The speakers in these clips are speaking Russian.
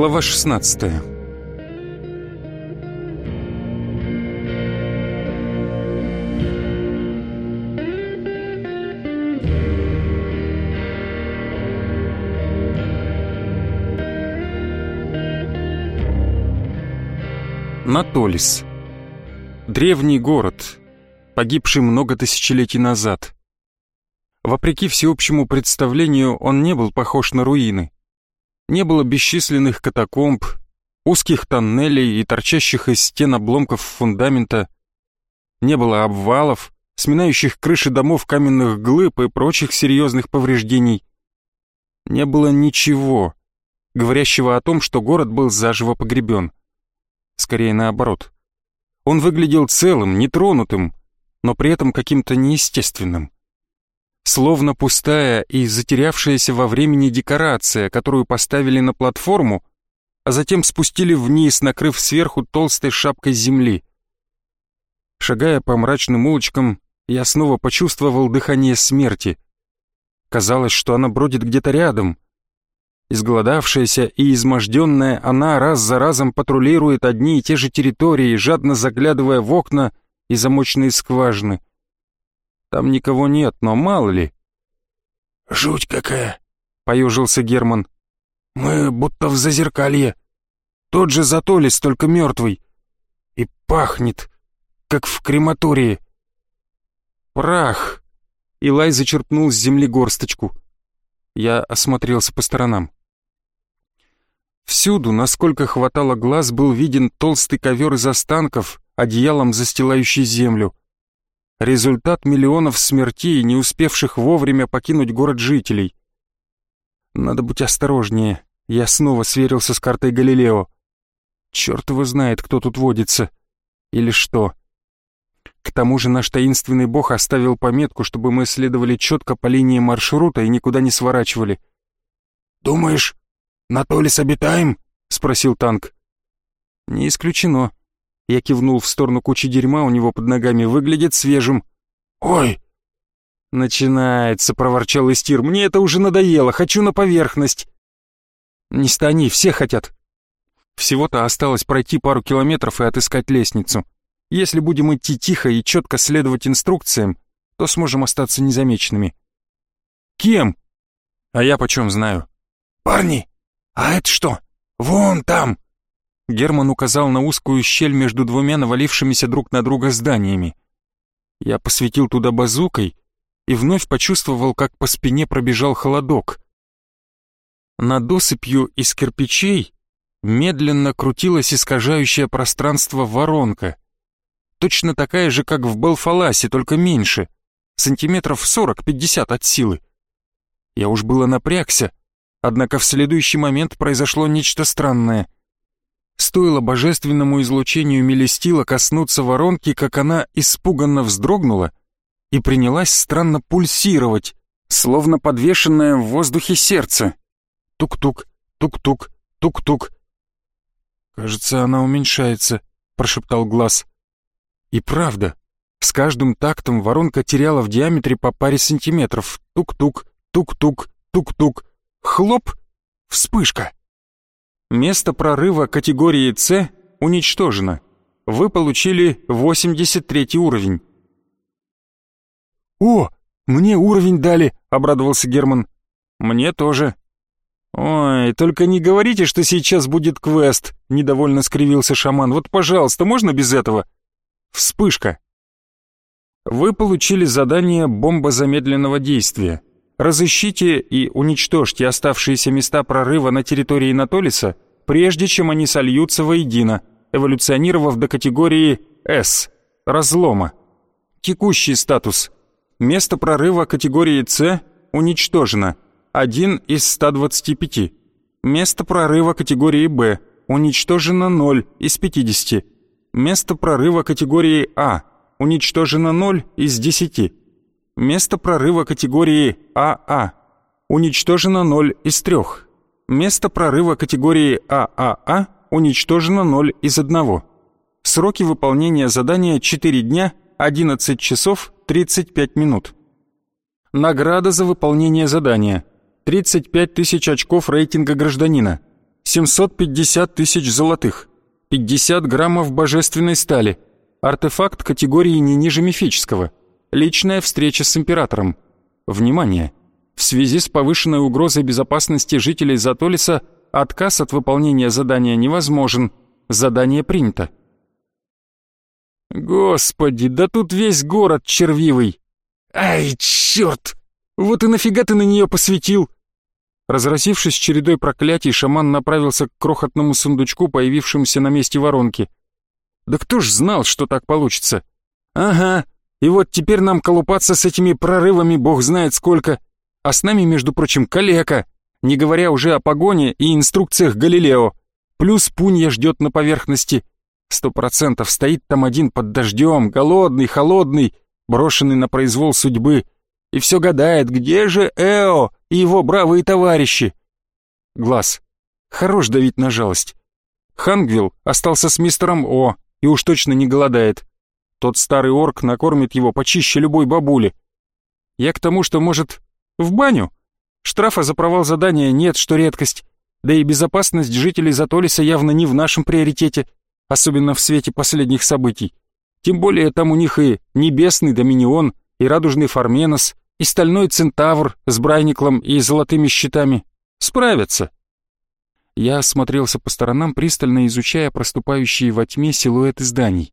Глава 16 Натолис. Древний город, погибший много тысячелетий назад. Вопреки всеобщему представлению, он не был похож на руины. Не было бесчисленных катакомб, узких тоннелей и торчащих из стен обломков фундамента. Не было обвалов, сминающих крыши домов каменных глыб и прочих серьезных повреждений. Не было ничего, говорящего о том, что город был заживо погребен. Скорее наоборот. Он выглядел целым, нетронутым, но при этом каким-то неестественным словно пустая и затерявшаяся во времени декорация, которую поставили на платформу, а затем спустили вниз, накрыв сверху толстой шапкой земли. Шагая по мрачным улочкам, я снова почувствовал дыхание смерти. Казалось, что она бродит где-то рядом. Изголодавшаяся и изможденная, она раз за разом патрулирует одни и те же территории, жадно заглядывая в окна и замочные скважины — там никого нет, но мало ли. «Жуть какая!» — поюжился Герман. «Мы будто в зазеркалье. Тот же Затолис, только мертвый. И пахнет, как в крематории». «Прах!» — Илай зачерпнул с земли горсточку. Я осмотрелся по сторонам. Всюду, насколько хватало глаз, был виден толстый ковер из останков, одеялом застилающий землю результат миллионов смертей, не успевших вовремя покинуть город жителей. Надо быть осторожнее. Я снова сверился с картой Галилео. Черт его знает, кто тут водится. Или что. К тому же наш таинственный бог оставил пометку, чтобы мы следовали четко по линии маршрута и никуда не сворачивали. «Думаешь, на Толис обитаем?» — спросил танк. «Не исключено. Я кивнул в сторону кучи дерьма у него под ногами. Выглядит свежим. «Ой!» «Начинается», — проворчал Истир. «Мне это уже надоело. Хочу на поверхность». «Не стани, все хотят». Всего-то осталось пройти пару километров и отыскать лестницу. Если будем идти тихо и четко следовать инструкциям, то сможем остаться незамеченными. Кем? А я почем знаю? Парни, а это что? Вон там, Герман указал на узкую щель между двумя навалившимися друг на друга зданиями. Я посветил туда базукой и вновь почувствовал, как по спине пробежал холодок. Над досыпью из кирпичей медленно крутилась искажающее пространство воронка. Точно такая же, как в Белфаласе, только меньше, сантиметров 40-50 от силы. Я уж было напрягся, однако в следующий момент произошло нечто странное — Стоило божественному излучению Мелестила коснуться воронки, как она испуганно вздрогнула и принялась странно пульсировать, словно подвешенное в воздухе сердце. Тук-тук, тук-тук, тук-тук. «Кажется, она уменьшается», — прошептал глаз. И правда, с каждым тактом воронка теряла в диаметре по паре сантиметров. Тук-тук, тук-тук, тук-тук. Хлоп! Вспышка! Место прорыва категории С уничтожено. Вы получили 83 уровень. «О, мне уровень дали», — обрадовался Герман. «Мне тоже». «Ой, только не говорите, что сейчас будет квест», — недовольно скривился шаман. «Вот, пожалуйста, можно без этого?» Вспышка. Вы получили задание «Бомба замедленного действия». Разыщите и уничтожьте оставшиеся места прорыва на территории Натолиса, прежде чем они сольются воедино, эволюционировав до категории S – разлома. Текущий статус. Место прорыва категории C уничтожено. 1 из 125. Место прорыва категории B уничтожено 0 из 50. Место прорыва категории А уничтожено 0 из 10. Место прорыва категории АА. А. Уничтожено 0 из 3. Место прорыва категории ААА а уничтожено 0 из 1. Сроки выполнения задания 4 дня, 11 часов 35 минут. Награда за выполнение задания. 35 тысяч очков рейтинга гражданина. 750 тысяч золотых, 50 граммов божественной стали, артефакт категории не ниже мифического, личная встреча с императором. Внимание! В связи с повышенной угрозой безопасности жителей Затолиса отказ от выполнения задания невозможен. Задание принято. Господи, да тут весь город червивый. Ай, черт! Вот и нафига ты на нее посветил? Разразившись чередой проклятий, шаман направился к крохотному сундучку, появившемуся на месте воронки. Да кто ж знал, что так получится? Ага, и вот теперь нам колупаться с этими прорывами бог знает сколько. А с нами, между прочим, калека, не говоря уже о погоне и инструкциях Галилео. Плюс Пунья ждет на поверхности. Сто процентов стоит там один под дождем, голодный, холодный, брошенный на произвол судьбы. И все гадает, где же Эо и его бравые товарищи. Глаз. Хорош давить на жалость. Хангвилл остался с мистером О и уж точно не голодает. Тот старый орк накормит его почище любой бабули. Я к тому, что, может, в баню? Штрафа за провал задания нет, что редкость. Да и безопасность жителей Затолиса явно не в нашем приоритете, особенно в свете последних событий. Тем более там у них и Небесный Доминион, и Радужный Фарменос, и Стальной Центавр с Брайниклом и золотыми щитами. Справятся. Я осмотрелся по сторонам, пристально изучая проступающие во тьме силуэты зданий.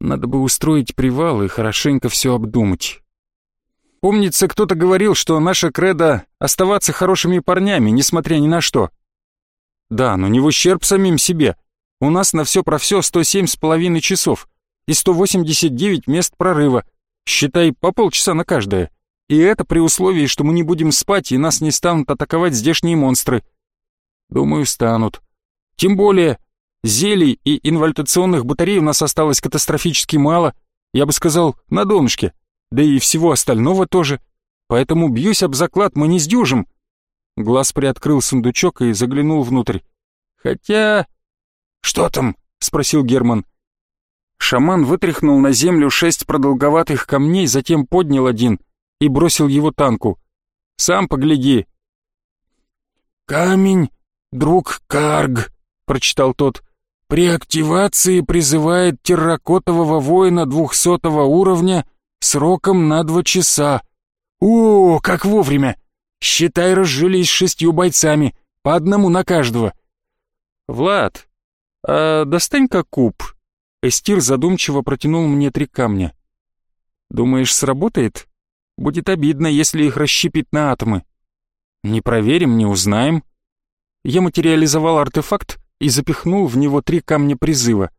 Надо бы устроить привал и хорошенько все обдумать. Помнится, кто-то говорил, что наша кредо — оставаться хорошими парнями, несмотря ни на что. Да, но не в ущерб самим себе. У нас на все про все 107 с половиной часов и 189 мест прорыва. Считай, по полчаса на каждое. И это при условии, что мы не будем спать и нас не станут атаковать здешние монстры. Думаю, станут. Тем более, зелий и инвальтационных батарей у нас осталось катастрофически мало, я бы сказал, на донышке да и всего остального тоже. Поэтому бьюсь об заклад, мы не сдюжим. Глаз приоткрыл сундучок и заглянул внутрь. Хотя... «Что там?» — спросил Герман. Шаман вытряхнул на землю шесть продолговатых камней, затем поднял один и бросил его танку. «Сам погляди». «Камень, друг Карг», — прочитал тот. «При активации призывает терракотового воина двухсотого уровня Сроком на два часа. О, как вовремя! Считай, разжились шестью бойцами, по одному на каждого. Влад, а достань-ка куб. Эстир задумчиво протянул мне три камня. Думаешь, сработает? Будет обидно, если их расщепить на атомы. Не проверим, не узнаем. Я материализовал артефакт и запихнул в него три камня призыва.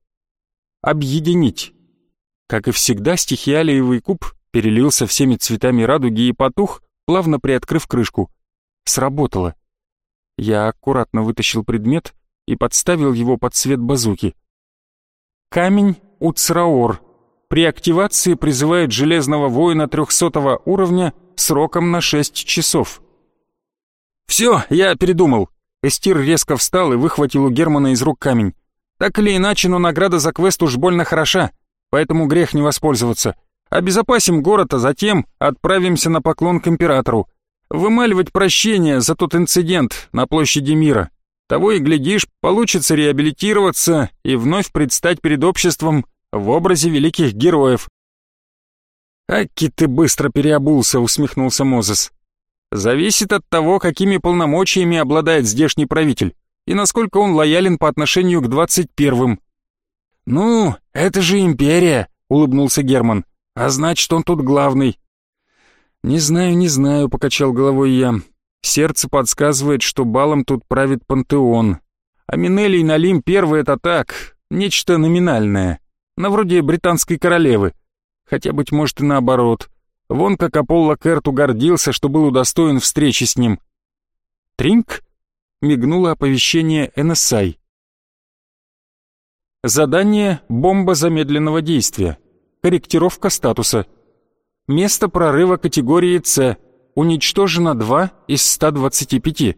Объединить. Как и всегда, стихиалиевый куб перелился всеми цветами радуги и потух, плавно приоткрыв крышку. Сработало. Я аккуратно вытащил предмет и подставил его под свет базуки. Камень Уцраор. При активации призывает железного воина 300 уровня сроком на 6 часов. «Все, я передумал». Эстир резко встал и выхватил у Германа из рук камень. «Так или иначе, но награда за квест уж больно хороша поэтому грех не воспользоваться. Обезопасим город, а затем отправимся на поклон к императору. Вымаливать прощение за тот инцидент на площади мира. Того и глядишь, получится реабилитироваться и вновь предстать перед обществом в образе великих героев. «Аки ты быстро переобулся», — усмехнулся Мозес. «Зависит от того, какими полномочиями обладает здешний правитель и насколько он лоялен по отношению к двадцать первым. «Ну, это же империя», — улыбнулся Герман. «А значит, он тут главный». «Не знаю, не знаю», — покачал головой я. «Сердце подсказывает, что балом тут правит пантеон. А Минелли и Налим первый — это так, нечто номинальное. На вроде британской королевы. Хотя, быть может, и наоборот. Вон как Аполло Керту гордился, что был удостоен встречи с ним». «Тринк?» — мигнуло оповещение NSI. Задание «Бомба замедленного действия». Корректировка статуса. Место прорыва категории С. Уничтожено 2 из 125.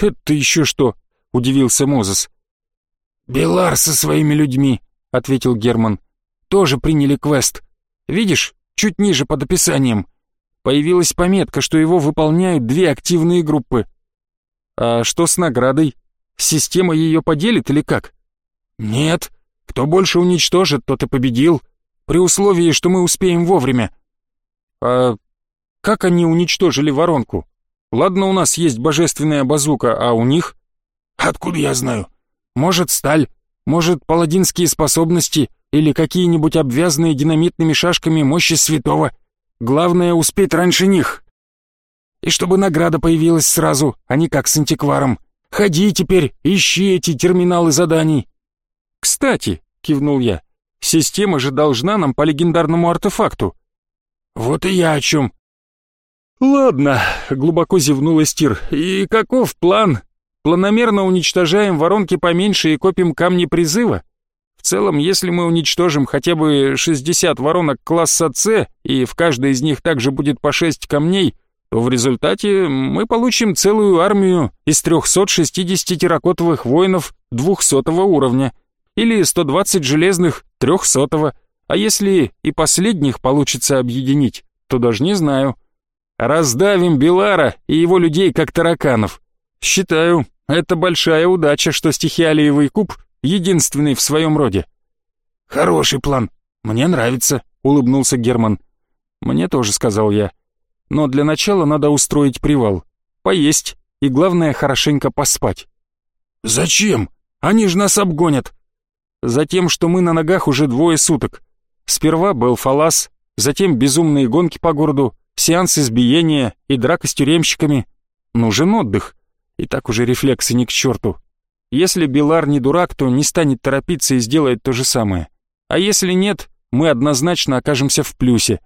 «Это еще что?» — удивился Мозес. «Белар со своими людьми», — ответил Герман. «Тоже приняли квест. Видишь, чуть ниже под описанием. Появилась пометка, что его выполняют две активные группы». А что с наградой? Система ее поделит или как? Нет, кто больше уничтожит, тот и победил, при условии, что мы успеем вовремя. А как они уничтожили воронку? Ладно, у нас есть божественная базука, а у них? Откуда я знаю? Может, сталь, может, паладинские способности или какие-нибудь обвязанные динамитными шашками мощи святого. Главное, успеть раньше них. И чтобы награда появилась сразу, а не как с антикваром. Ходи теперь, ищи эти терминалы заданий. Кстати, кивнул я, система же должна нам по легендарному артефакту. Вот и я о чем. Ладно, глубоко зевнул Эстир. И каков план? Планомерно уничтожаем воронки поменьше и копим камни призыва? Целом, если мы уничтожим хотя бы 60 воронок класса С, и в каждой из них также будет по 6 камней, то в результате мы получим целую армию из 360 терракотовых воинов 200 уровня или 120 железных 300 а если и последних получится объединить, то даже не знаю. Раздавим Белара и его людей как тараканов. Считаю, это большая удача, что стихиалиевый куб единственный в своем роде. Хороший план, мне нравится, улыбнулся Герман. Мне тоже, сказал я. Но для начала надо устроить привал, поесть и, главное, хорошенько поспать. Зачем? Они же нас обгонят. Затем, что мы на ногах уже двое суток. Сперва был фалас, затем безумные гонки по городу, сеанс избиения и драка с тюремщиками. Нужен отдых. И так уже рефлексы не к черту. Если Билар не дурак, то не станет торопиться и сделает то же самое. А если нет, мы однозначно окажемся в плюсе.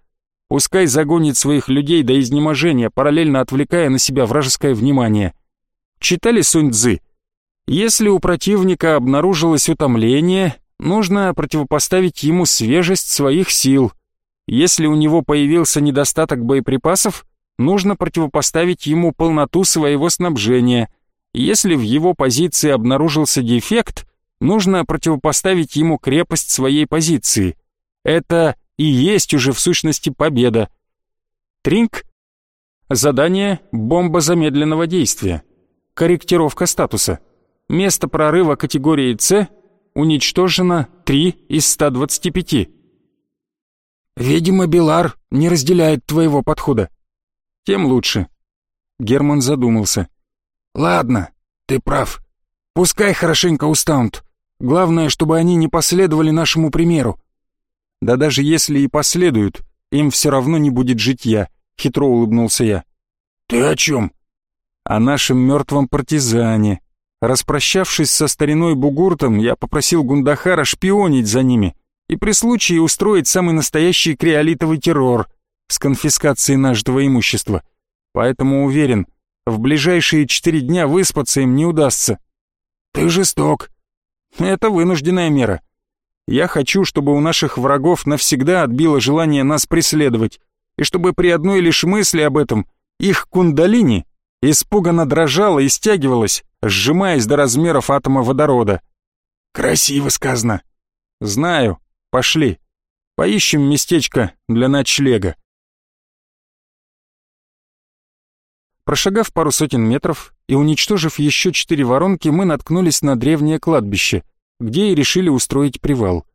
Пускай загонит своих людей до изнеможения, параллельно отвлекая на себя вражеское внимание. Читали Сунь Цзы? Если у противника обнаружилось утомление, нужно противопоставить ему свежесть своих сил. Если у него появился недостаток боеприпасов, нужно противопоставить ему полноту своего снабжения. Если в его позиции обнаружился дефект, нужно противопоставить ему крепость своей позиции. Это и есть уже в сущности победа. Тринк. Задание «Бомба замедленного действия». Корректировка статуса. Место прорыва категории С уничтожено 3 из 125. Видимо, Белар не разделяет твоего подхода. Тем лучше. Герман задумался. Ладно, ты прав. Пускай хорошенько устанут. Главное, чтобы они не последовали нашему примеру. Да даже если и последуют, им все равно не будет житья, хитро улыбнулся я. Ты о чем? О нашем мертвом партизане. Распрощавшись со стариной Бугуртом, я попросил Гундахара шпионить за ними и при случае устроить самый настоящий криолитовый террор с конфискацией нашего имущества. Поэтому уверен, в ближайшие четыре дня выспаться им не удастся. Ты жесток. Это вынужденная мера. Я хочу, чтобы у наших врагов навсегда отбило желание нас преследовать, и чтобы при одной лишь мысли об этом их кундалини испуганно дрожала и стягивалась, сжимаясь до размеров атома водорода. Красиво сказано. Знаю. Пошли. Поищем местечко для ночлега. Прошагав пару сотен метров и уничтожив еще четыре воронки, мы наткнулись на древнее кладбище, где и решили устроить привал.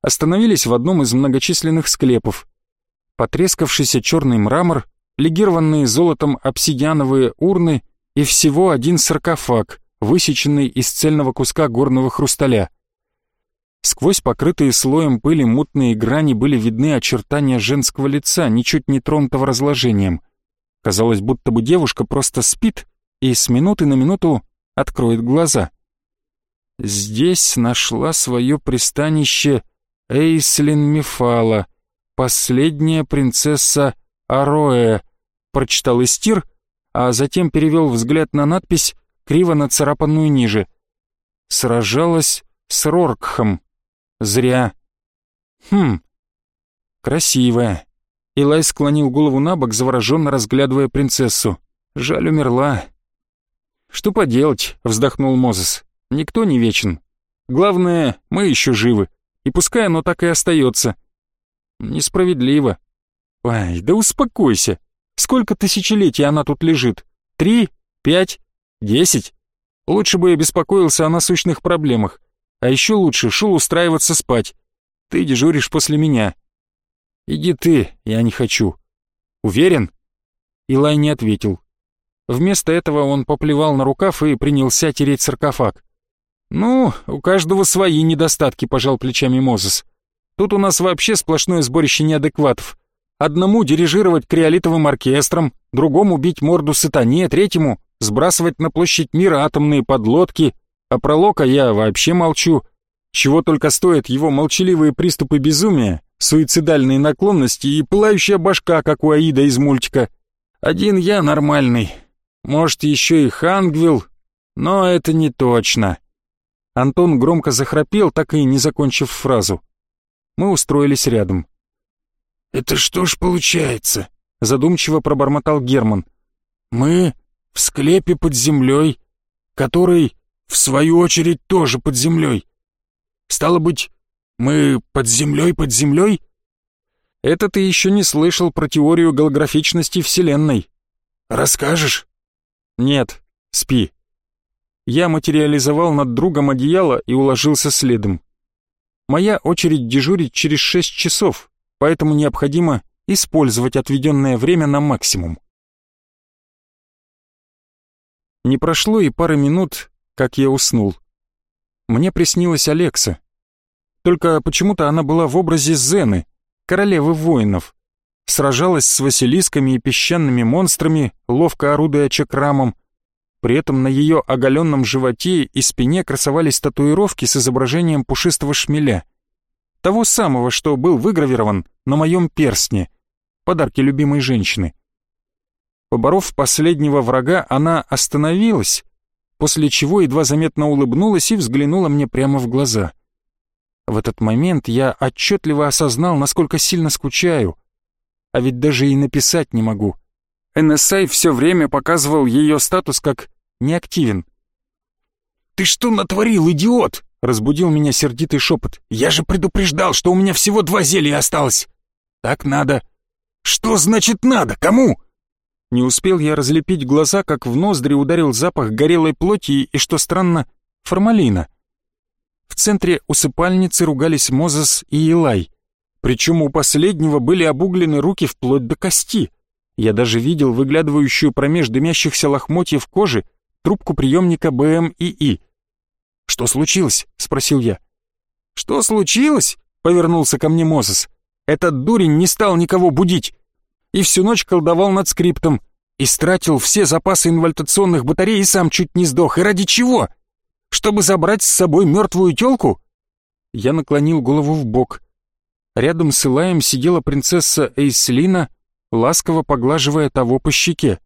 Остановились в одном из многочисленных склепов. Потрескавшийся черный мрамор легированные золотом обсидиановые урны и всего один саркофаг, высеченный из цельного куска горного хрусталя. Сквозь покрытые слоем пыли мутные грани были видны очертания женского лица, ничуть не тронутого разложением. Казалось, будто бы девушка просто спит и с минуты на минуту откроет глаза. Здесь нашла свое пристанище Эйслин Мифала, последняя принцесса Ароэ, прочитал Истир, а затем перевел взгляд на надпись, криво нацарапанную ниже. Сражалась с Роркхом. Зря. Хм, красивая. Илай склонил голову на бок, завороженно разглядывая принцессу. Жаль, умерла. «Что поделать?» — вздохнул Мозес. «Никто не вечен. Главное, мы еще живы. И пускай оно так и остается». «Несправедливо», Ай, да успокойся. Сколько тысячелетий она тут лежит? Три? Пять? Десять? Лучше бы я беспокоился о насущных проблемах. А еще лучше шел устраиваться спать. Ты дежуришь после меня. Иди ты, я не хочу. Уверен? Илай не ответил. Вместо этого он поплевал на рукав и принялся тереть саркофаг. «Ну, у каждого свои недостатки», — пожал плечами Мозес. «Тут у нас вообще сплошное сборище неадекватов. Одному дирижировать криолитовым оркестром, другому бить морду сатане, третьему сбрасывать на площадь мира атомные подлодки, а про Лока я вообще молчу. Чего только стоят его молчаливые приступы безумия, суицидальные наклонности и пылающая башка, как у Аида из мультика. Один я нормальный. Может, еще и Хангвилл, но это не точно. Антон громко захрапел, так и не закончив фразу. Мы устроились рядом. «Это что ж получается?» — задумчиво пробормотал Герман. «Мы в склепе под землей, который, в свою очередь, тоже под землей. Стало быть, мы под землей под землей?» «Это ты еще не слышал про теорию голографичности Вселенной». «Расскажешь?» «Нет, спи». Я материализовал над другом одеяло и уложился следом. Моя очередь дежурить через шесть часов, поэтому необходимо использовать отведенное время на максимум. Не прошло и пары минут, как я уснул. Мне приснилась Алекса. Только почему-то она была в образе Зены, королевы воинов. Сражалась с василисками и песчаными монстрами, ловко орудуя чакрамом. При этом на ее оголенном животе и спине красовались татуировки с изображением пушистого шмеля. Того самого, что был выгравирован на моем перстне, подарке любимой женщины. Поборов последнего врага, она остановилась, после чего едва заметно улыбнулась и взглянула мне прямо в глаза. В этот момент я отчетливо осознал, насколько сильно скучаю, а ведь даже и написать не могу. NSA все время показывал ее статус как неактивен. «Ты что натворил, идиот?» — разбудил меня сердитый шепот. «Я же предупреждал, что у меня всего два зелья осталось!» «Так надо!» «Что значит надо? Кому?» Не успел я разлепить глаза, как в ноздри ударил запах горелой плоти и, что странно, формалина. В центре усыпальницы ругались Мозес и Илай. Причем у последнего были обуглены руки вплоть до кости. Я даже видел выглядывающую промеж дымящихся лохмотьев кожи трубку приемника БМИИ. «Что случилось?» — спросил я. «Что случилось?» — повернулся ко мне Мозес. «Этот дурень не стал никого будить и всю ночь колдовал над скриптом, истратил все запасы инвальтационных батарей и сам чуть не сдох. И ради чего? Чтобы забрать с собой мертвую тёлку?» Я наклонил голову в бок. Рядом с Илаем сидела принцесса Эйслина, ласково поглаживая того по щеке.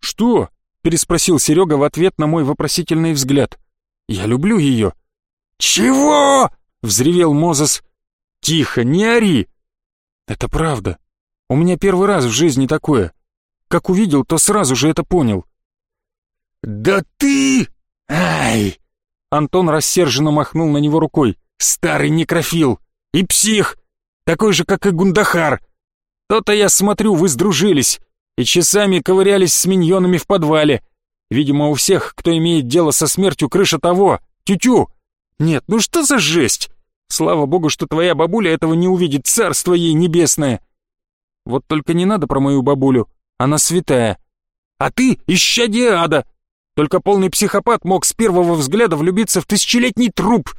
«Что?» — переспросил Серега в ответ на мой вопросительный взгляд. «Я люблю ее». «Чего?» — взревел Мозес. «Тихо, не ори!» «Это правда. У меня первый раз в жизни такое. Как увидел, то сразу же это понял». «Да ты... Ай!» Антон рассерженно махнул на него рукой. «Старый некрофил! И псих! Такой же, как и Гундахар! То-то я смотрю, вы сдружились и часами ковырялись с миньонами в подвале. Видимо, у всех, кто имеет дело со смертью, крыша того, тю-тю. Нет, ну что за жесть? Слава богу, что твоя бабуля этого не увидит, царство ей небесное. Вот только не надо про мою бабулю, она святая. А ты исчадие ада. Только полный психопат мог с первого взгляда влюбиться в тысячелетний труп.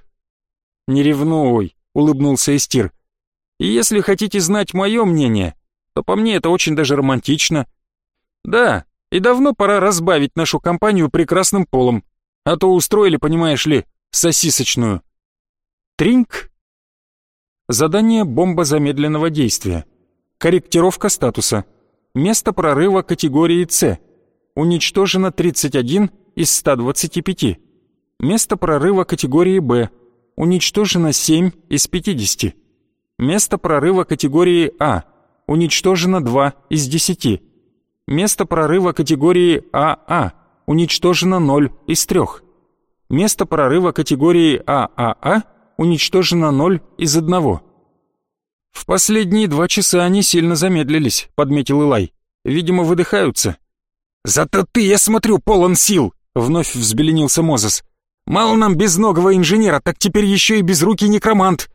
Не ревнуй, улыбнулся Эстир. И если хотите знать мое мнение, то по мне это очень даже романтично. Да, и давно пора разбавить нашу компанию прекрасным полом, а то устроили, понимаешь ли, сосисочную. Тринк. Задание «Бомба замедленного действия». Корректировка статуса. Место прорыва категории С. Уничтожено 31 из 125. Место прорыва категории Б. Уничтожено 7 из 50. Место прорыва категории А уничтожено 2 из 10. Место прорыва категории АА а. уничтожено 0 из 3. Место прорыва категории ААА а. уничтожено 0 из 1. В последние два часа они сильно замедлились, подметил Илай. Видимо, выдыхаются. «Зато ты, я смотрю, полон сил!» — вновь взбеленился Мозес. «Мало нам безногого инженера, так теперь еще и безрукий некромант!»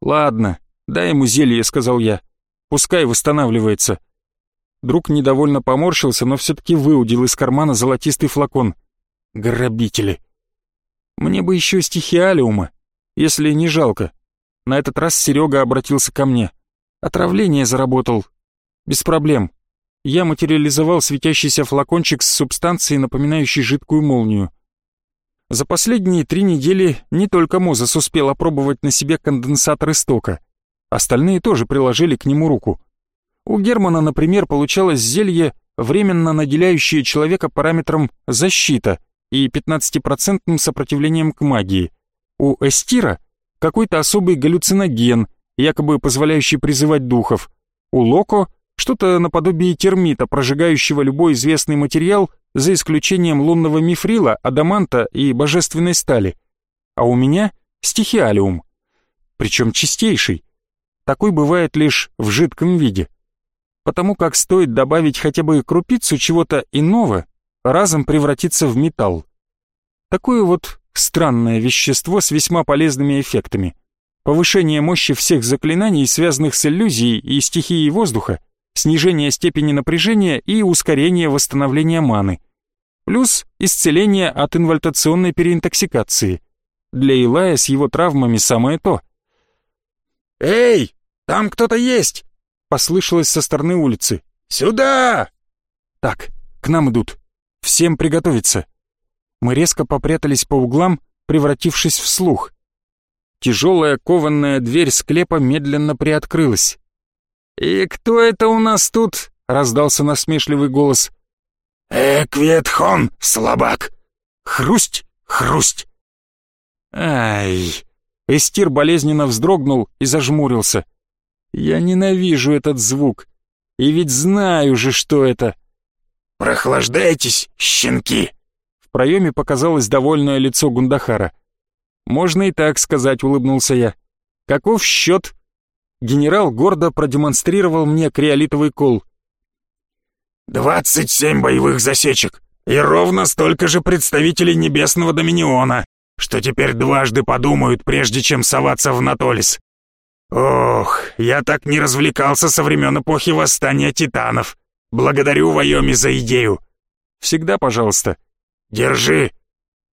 «Ладно, дай ему зелье», — сказал я. «Пускай восстанавливается». Друг недовольно поморщился, но все-таки выудил из кармана золотистый флакон. Грабители. Мне бы еще стихиалиума, если не жалко. На этот раз Серега обратился ко мне. Отравление заработал. Без проблем. Я материализовал светящийся флакончик с субстанцией, напоминающей жидкую молнию. За последние три недели не только Мозес успел опробовать на себе конденсатор истока. Остальные тоже приложили к нему руку. У Германа, например, получалось зелье, временно наделяющее человека параметром «защита» и 15% сопротивлением к магии. У Эстира какой-то особый галлюциноген, якобы позволяющий призывать духов. У Локо что-то наподобие термита, прожигающего любой известный материал, за исключением лунного мифрила, адаманта и божественной стали. А у меня стихиалиум. Причем чистейший. Такой бывает лишь в жидком виде. Потому как стоит добавить хотя бы крупицу чего-то иного, разом превратиться в металл. Такое вот странное вещество с весьма полезными эффектами. Повышение мощи всех заклинаний, связанных с иллюзией и стихией воздуха, снижение степени напряжения и ускорение восстановления маны. Плюс исцеление от инвальтационной переинтоксикации. Для Илая с его травмами самое то. «Эй, там кто-то есть!» — послышалось со стороны улицы. «Сюда!» «Так, к нам идут. Всем приготовиться!» Мы резко попрятались по углам, превратившись в слух. Тяжелая кованная дверь склепа медленно приоткрылась. «И кто это у нас тут?» — раздался насмешливый голос. «Экветхон, слабак!» «Хрусть, хрусть!» «Ай!» Эстир болезненно вздрогнул и зажмурился. «Я ненавижу этот звук. И ведь знаю же, что это!» «Прохлаждайтесь, щенки!» В проеме показалось довольное лицо Гундахара. «Можно и так сказать», — улыбнулся я. «Каков счет?» Генерал гордо продемонстрировал мне криолитовый кол. «Двадцать семь боевых засечек и ровно столько же представителей Небесного Доминиона, что теперь дважды подумают, прежде чем соваться в Натолис. Ох, я так не развлекался со времен эпохи Восстания Титанов. Благодарю Вайоми за идею. Всегда пожалуйста. Держи.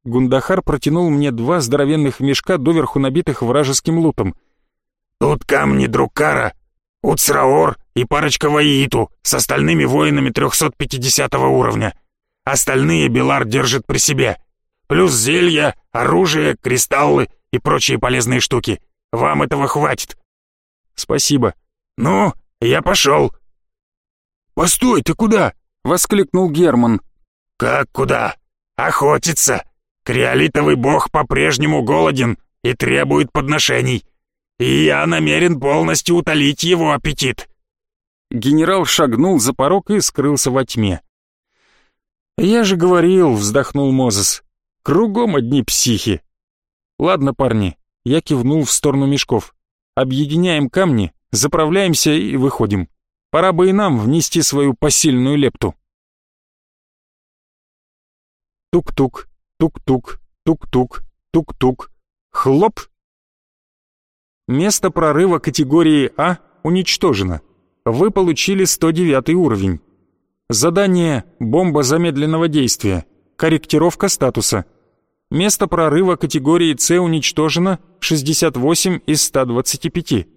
Гундахар протянул мне два здоровенных мешка, доверху набитых вражеским лутом. Тут камни Друкара, Уцраор и парочка Ваиту с остальными воинами 350 уровня. Остальные Белар держит при себе. Плюс зелья, оружие, кристаллы и прочие полезные штуки. Вам этого хватит. Спасибо. Ну, я пошел. «Постой, ты куда?» — воскликнул Герман. «Как куда? Охотиться! Криолитовый бог по-прежнему голоден и требует подношений, и я намерен полностью утолить его аппетит». Генерал шагнул за порог и скрылся во тьме. «Я же говорил», — вздохнул Мозес, — «кругом одни психи». «Ладно, парни», — я кивнул в сторону мешков. «Объединяем камни, заправляемся и выходим». Пора бы и нам внести свою посильную лепту. Тук-тук, тук-тук, тук-тук, тук-тук, хлоп. Место прорыва категории А уничтожено. Вы получили 109 уровень. Задание «Бомба замедленного действия». Корректировка статуса. Место прорыва категории С уничтожено 68 из 125.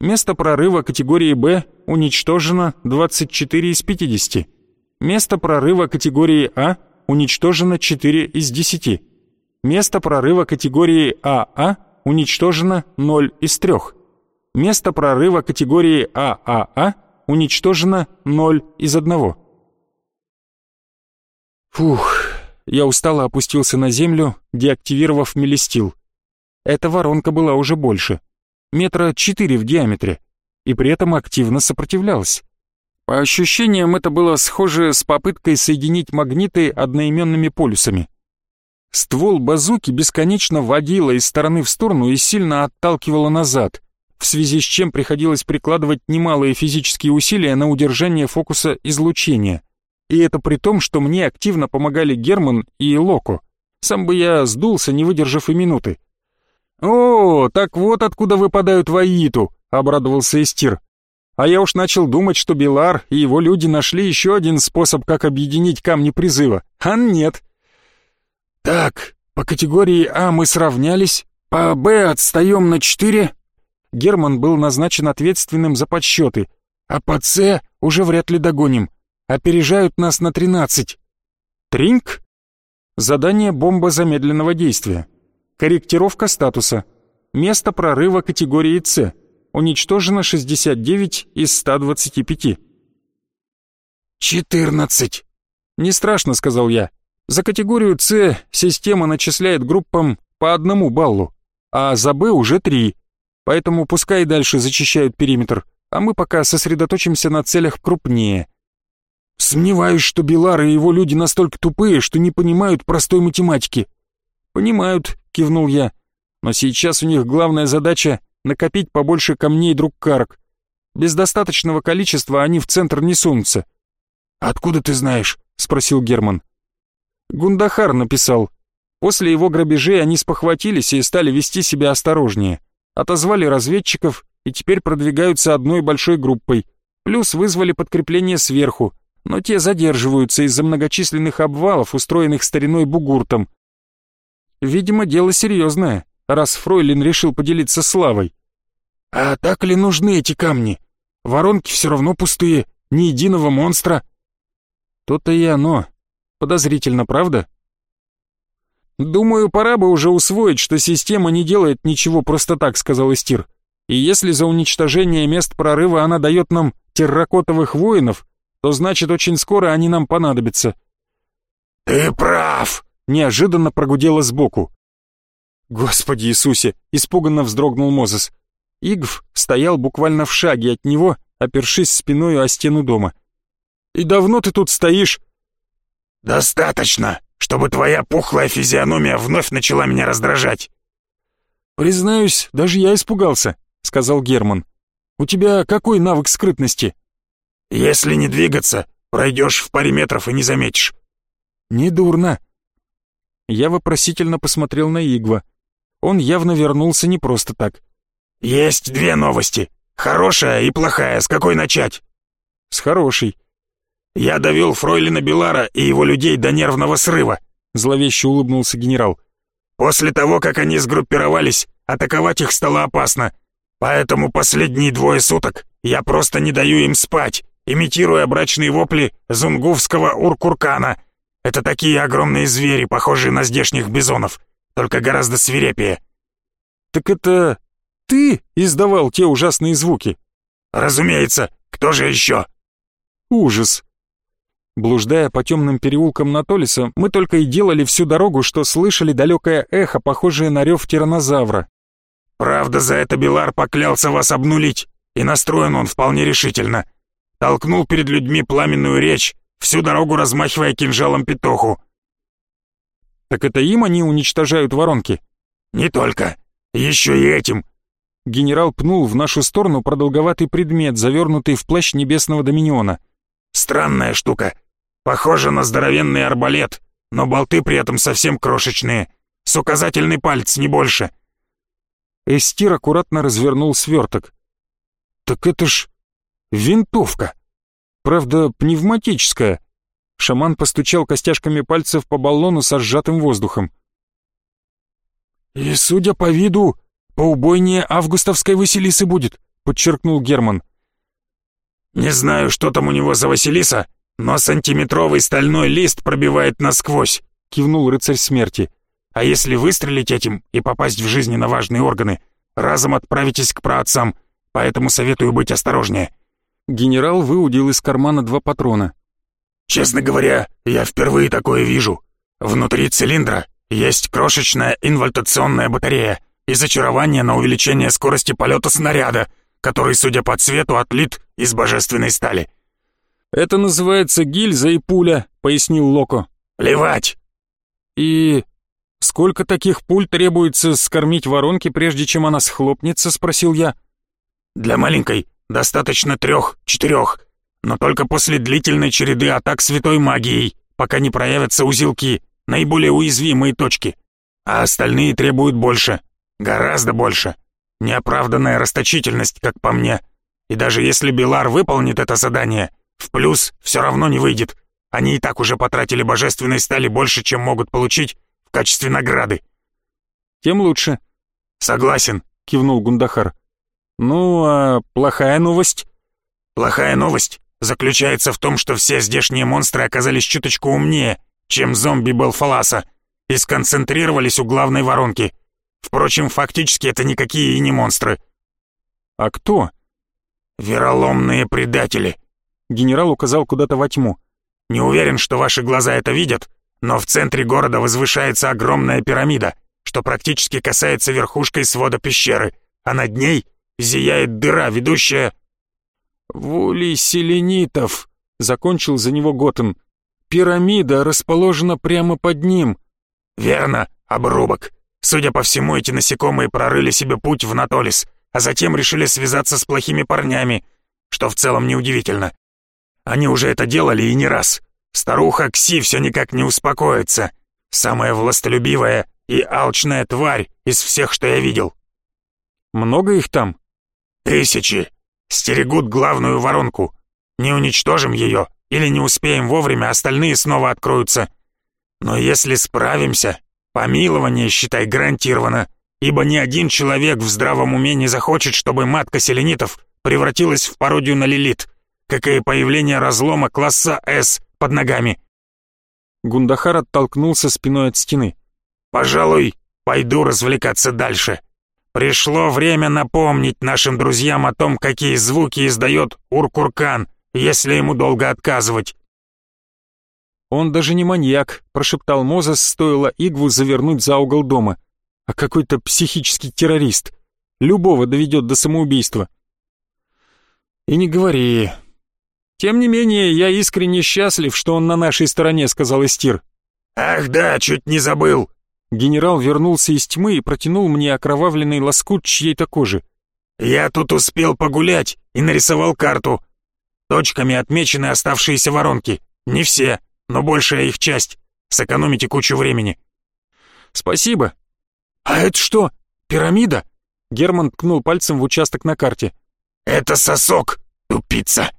Место прорыва категории «Б» уничтожено 24 из 50. Место прорыва категории А уничтожено 4 из 10. Место прорыва категории АА уничтожено 0 из 3. Место прорыва категории ААА уничтожено 0 из 1. Фух, я устало опустился на землю, деактивировав мелестил. Эта воронка была уже больше метра четыре в диаметре, и при этом активно сопротивлялась. По ощущениям, это было схоже с попыткой соединить магниты одноименными полюсами. Ствол базуки бесконечно водила из стороны в сторону и сильно отталкивала назад, в связи с чем приходилось прикладывать немалые физические усилия на удержание фокуса излучения. И это при том, что мне активно помогали Герман и Локо. Сам бы я сдулся, не выдержав и минуты. «О, так вот откуда выпадают в Аиту», — обрадовался Эстир. А я уж начал думать, что Белар и его люди нашли еще один способ, как объединить камни призыва. А нет. «Так, по категории А мы сравнялись, по Б отстаем на четыре». Герман был назначен ответственным за подсчеты, а по С уже вряд ли догоним. Опережают нас на тринадцать. Тринк? Задание бомба замедленного действия. Корректировка статуса. Место прорыва категории С. Уничтожено 69 из 125. «Четырнадцать!» «Не страшно», — сказал я. «За категорию С система начисляет группам по одному баллу, а за Б уже три, поэтому пускай дальше зачищают периметр, а мы пока сосредоточимся на целях крупнее». Сомневаюсь, что Белар и его люди настолько тупые, что не понимают простой математики. Понимают, кивнул я. Но сейчас у них главная задача — накопить побольше камней друг карк. Без достаточного количества они в центр не сунутся. «Откуда ты знаешь?» — спросил Герман. Гундахар написал. После его грабежей они спохватились и стали вести себя осторожнее. Отозвали разведчиков и теперь продвигаются одной большой группой. Плюс вызвали подкрепление сверху, но те задерживаются из-за многочисленных обвалов, устроенных стариной бугуртом. Видимо, дело серьезное, раз Фройлин решил поделиться славой. «А так ли нужны эти камни? Воронки все равно пустые, ни единого монстра». То-то и оно. Подозрительно, правда? «Думаю, пора бы уже усвоить, что система не делает ничего просто так», — сказал Истир. «И если за уничтожение мест прорыва она дает нам терракотовых воинов, то значит очень скоро они нам понадобятся». «Ты прав!» — неожиданно прогудело сбоку. «Господи Иисусе!» — испуганно вздрогнул Мозес. Игв стоял буквально в шаге от него, опершись спиной о стену дома. «И давно ты тут стоишь?» «Достаточно, чтобы твоя пухлая физиономия вновь начала меня раздражать». «Признаюсь, даже я испугался», — сказал Герман. «У тебя какой навык скрытности?» Если не двигаться, пройдешь в паре метров и не заметишь». «Недурно». Я вопросительно посмотрел на Игва. Он явно вернулся не просто так. «Есть две новости. Хорошая и плохая. С какой начать?» «С хорошей». «Я довел Фройлина Белара и его людей до нервного срыва», — зловеще улыбнулся генерал. «После того, как они сгруппировались, атаковать их стало опасно. Поэтому последние двое суток я просто не даю им спать имитируя брачные вопли зунгувского уркуркана. Это такие огромные звери, похожие на здешних бизонов, только гораздо свирепее. «Так это ты издавал те ужасные звуки?» «Разумеется, кто же еще?» «Ужас!» Блуждая по темным переулкам Натолиса, мы только и делали всю дорогу, что слышали далекое эхо, похожее на рев тиранозавра. «Правда, за это Белар поклялся вас обнулить, и настроен он вполне решительно толкнул перед людьми пламенную речь, всю дорогу размахивая кинжалом петуху. «Так это им они уничтожают воронки?» «Не только. Еще и этим». Генерал пнул в нашу сторону продолговатый предмет, завернутый в плащ небесного доминиона. «Странная штука. Похоже на здоровенный арбалет, но болты при этом совсем крошечные. С указательный палец, не больше». Эстир аккуратно развернул сверток. «Так это ж Винтовка. Правда, пневматическая. Шаман постучал костяшками пальцев по баллону со сжатым воздухом. «И, судя по виду, поубойнее августовской Василисы будет», — подчеркнул Герман. «Не знаю, что там у него за Василиса, но сантиметровый стальной лист пробивает насквозь», — кивнул рыцарь смерти. «А если выстрелить этим и попасть в жизненно важные органы, разом отправитесь к праотцам, поэтому советую быть осторожнее». Генерал выудил из кармана два патрона. «Честно говоря, я впервые такое вижу. Внутри цилиндра есть крошечная инвольтационная батарея и зачарование на увеличение скорости полета снаряда, который, судя по цвету, отлит из божественной стали». «Это называется гильза и пуля», — пояснил Локо. «Плевать!» «И сколько таких пуль требуется скормить воронке, прежде чем она схлопнется?» — спросил я. «Для маленькой Достаточно трех-четырех. но только после длительной череды атак святой магией, пока не проявятся узелки, наиболее уязвимые точки. А остальные требуют больше, гораздо больше. Неоправданная расточительность, как по мне. И даже если Билар выполнит это задание, в плюс все равно не выйдет. Они и так уже потратили божественной стали больше, чем могут получить в качестве награды. Тем лучше. Согласен, кивнул Гундахар. Ну, а плохая новость? Плохая новость заключается в том, что все здешние монстры оказались чуточку умнее, чем зомби Белфаласа, и сконцентрировались у главной воронки. Впрочем, фактически это никакие и не монстры. А кто? Вероломные предатели. Генерал указал куда-то во тьму. Не уверен, что ваши глаза это видят, но в центре города возвышается огромная пирамида, что практически касается верхушкой свода пещеры, а над ней зияет дыра, ведущая... «В улей селенитов», — закончил за него Готэм. «Пирамида расположена прямо под ним». «Верно, обрубок. Судя по всему, эти насекомые прорыли себе путь в Натолис, а затем решили связаться с плохими парнями, что в целом неудивительно. Они уже это делали и не раз. Старуха Кси все никак не успокоится. Самая властолюбивая и алчная тварь из всех, что я видел. Много их там? Тысячи. Стерегут главную воронку. Не уничтожим ее или не успеем вовремя, остальные снова откроются. Но если справимся, помилование, считай, гарантировано, ибо ни один человек в здравом уме не захочет, чтобы матка селенитов превратилась в пародию на Лилит как и появление разлома класса «С» под ногами. Гундахар оттолкнулся спиной от стены. «Пожалуй, пойду развлекаться дальше. Пришло время напомнить нашим друзьям о том, какие звуки издает Уркуркан, если ему долго отказывать». «Он даже не маньяк», — прошептал Мозес, стоило Игву завернуть за угол дома, «а какой-то психический террорист. Любого доведет до самоубийства». «И не говори», «Тем не менее, я искренне счастлив, что он на нашей стороне», — сказал Истир. «Ах да, чуть не забыл». Генерал вернулся из тьмы и протянул мне окровавленный лоскут чьей-то кожи. «Я тут успел погулять и нарисовал карту. Точками отмечены оставшиеся воронки. Не все, но большая их часть. Сэкономите кучу времени». «Спасибо». «А это что, пирамида?» Герман ткнул пальцем в участок на карте. «Это сосок, тупица!»